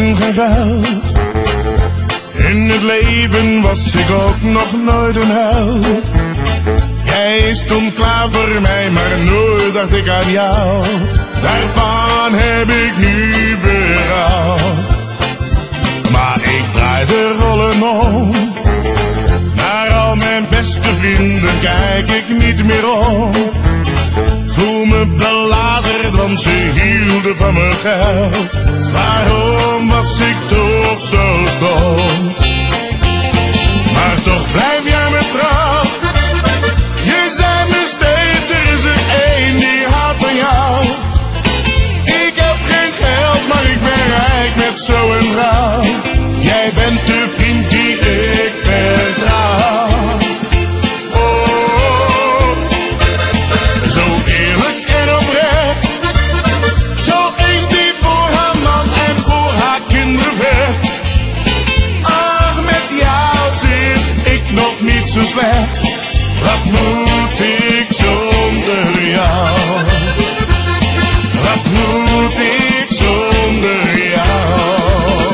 mijn geld. In het leven was ik ook nog nooit een held. Jij stond klaar voor mij, maar nooit dacht ik aan jou. Daarvan heb ik nu berouw. Maar ik draai de rollen om. Naar al mijn beste vrienden kijk ik niet meer om. Voel me belazerd, want ze hielden van mijn geld. Waarom was ik toch zo? Sus velas, la